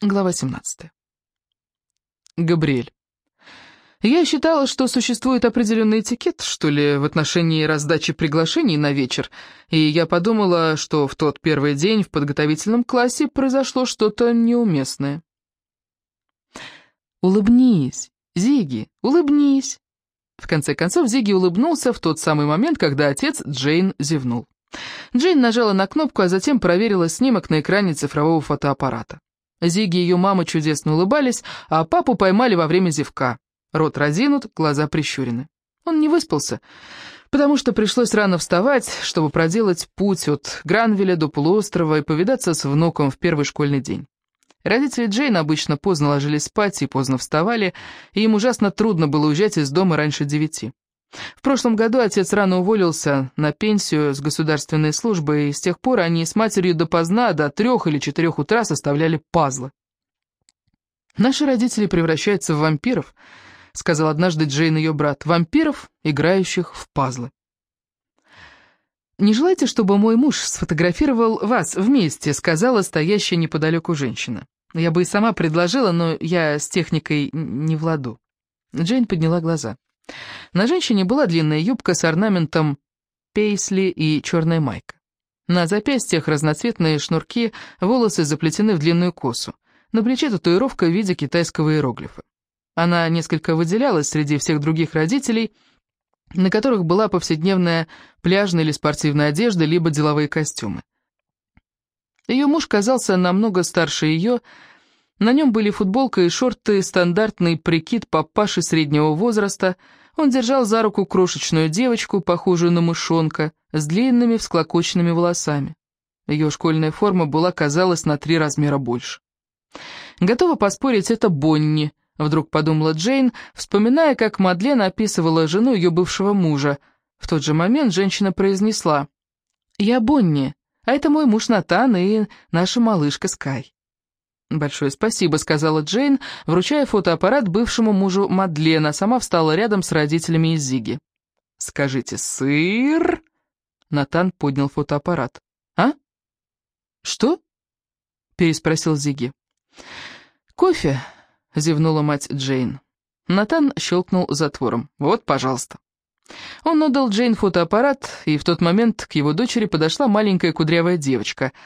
Глава 17. Габриэль. Я считала, что существует определенный этикет, что ли, в отношении раздачи приглашений на вечер, и я подумала, что в тот первый день в подготовительном классе произошло что-то неуместное. «Улыбнись, Зиги, улыбнись!» В конце концов, Зиги улыбнулся в тот самый момент, когда отец Джейн зевнул. Джейн нажала на кнопку, а затем проверила снимок на экране цифрового фотоаппарата. Зиги и ее мама чудесно улыбались, а папу поймали во время зевка. Рот разинут, глаза прищурены. Он не выспался, потому что пришлось рано вставать, чтобы проделать путь от Гранвеля до полуострова и повидаться с внуком в первый школьный день. Родители Джейн обычно поздно ложились спать и поздно вставали, и им ужасно трудно было уезжать из дома раньше девяти. В прошлом году отец рано уволился на пенсию с государственной службы, и с тех пор они с матерью допоздна, до трех или четырех утра составляли пазлы. «Наши родители превращаются в вампиров», — сказал однажды Джейн ее брат, — «вампиров, играющих в пазлы». «Не желаете, чтобы мой муж сфотографировал вас вместе?» — сказала стоящая неподалеку женщина. «Я бы и сама предложила, но я с техникой не владу». Джейн подняла глаза. На женщине была длинная юбка с орнаментом пейсли и черная майка. На запястьях разноцветные шнурки, волосы заплетены в длинную косу. На плече татуировка в виде китайского иероглифа. Она несколько выделялась среди всех других родителей, на которых была повседневная пляжная или спортивная одежда, либо деловые костюмы. Ее муж казался намного старше ее, на нем были футболка и шорты, стандартный прикид папаши среднего возраста. Он держал за руку крошечную девочку, похожую на мышонка, с длинными всклокоченными волосами. Ее школьная форма была, казалось, на три размера больше. «Готова поспорить, это Бонни», — вдруг подумала Джейн, вспоминая, как Мадлен описывала жену ее бывшего мужа. В тот же момент женщина произнесла «Я Бонни, а это мой муж Натан и наша малышка Скай». «Большое спасибо», — сказала Джейн, вручая фотоаппарат бывшему мужу Мадлена, сама встала рядом с родителями из Зиги. «Скажите, сыр?» Натан поднял фотоаппарат. «А? Что?» — переспросил Зиги. «Кофе?» — зевнула мать Джейн. Натан щелкнул затвором. «Вот, пожалуйста». Он отдал Джейн фотоаппарат, и в тот момент к его дочери подошла маленькая кудрявая девочка —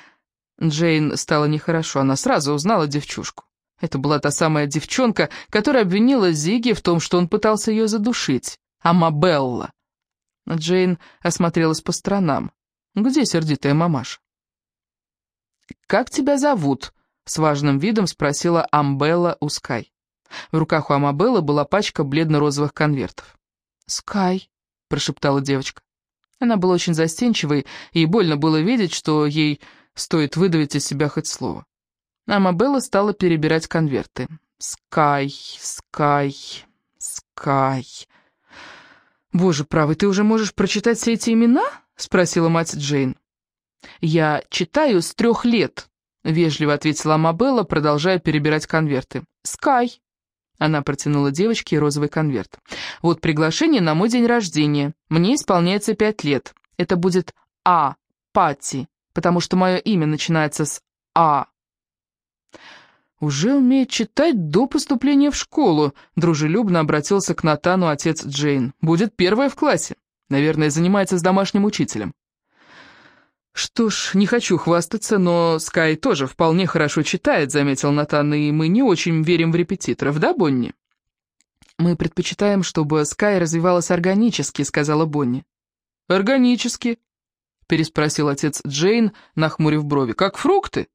Джейн стало нехорошо, она сразу узнала девчушку. Это была та самая девчонка, которая обвинила Зиги в том, что он пытался ее задушить. Амабелла. Джейн осмотрелась по сторонам. Где сердитая мамаша? «Как тебя зовут?» — с важным видом спросила Амбелла у Скай. В руках у Амабеллы была пачка бледно-розовых конвертов. «Скай», — прошептала девочка. Она была очень застенчивой, и больно было видеть, что ей Стоит выдавить из себя хоть слово. Амабелла стала перебирать конверты. «Скай, Скай, Скай...» «Боже правый, ты уже можешь прочитать все эти имена?» — спросила мать Джейн. «Я читаю с трех лет», — вежливо ответила Амабелла, продолжая перебирать конверты. «Скай». Она протянула девочке розовый конверт. «Вот приглашение на мой день рождения. Мне исполняется пять лет. Это будет А. Пати потому что мое имя начинается с «А». «Уже умеет читать до поступления в школу», — дружелюбно обратился к Натану отец Джейн. «Будет первая в классе. Наверное, занимается с домашним учителем». «Что ж, не хочу хвастаться, но Скай тоже вполне хорошо читает», — заметил Натан, «и мы не очень верим в репетиторов, да, Бонни?» «Мы предпочитаем, чтобы Скай развивалась органически», — сказала Бонни. «Органически», переспросил отец Джейн, нахмурив брови. «Как фрукты?»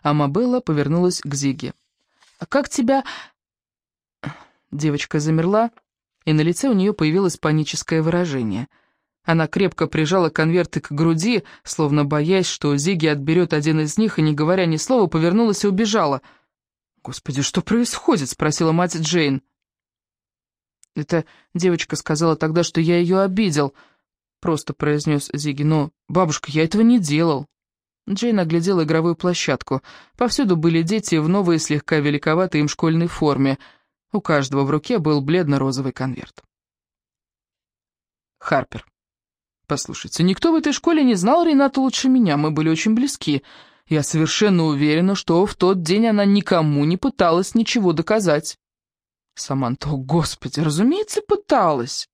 Амабелла повернулась к Зиге. «А как тебя...» Девочка замерла, и на лице у нее появилось паническое выражение. Она крепко прижала конверты к груди, словно боясь, что Зиги отберет один из них, и, не говоря ни слова, повернулась и убежала. «Господи, что происходит?» — спросила мать Джейн. «Эта девочка сказала тогда, что я ее обидел», — просто произнес Зиги. «Но, бабушка, я этого не делал». Джейн оглядела игровую площадку. Повсюду были дети в новой, слегка великоватой им школьной форме. У каждого в руке был бледно-розовый конверт. Харпер. «Послушайте, никто в этой школе не знал Ренату лучше меня, мы были очень близки. Я совершенно уверена, что в тот день она никому не пыталась ничего доказать. Саманта, о господи, разумеется, пыталась.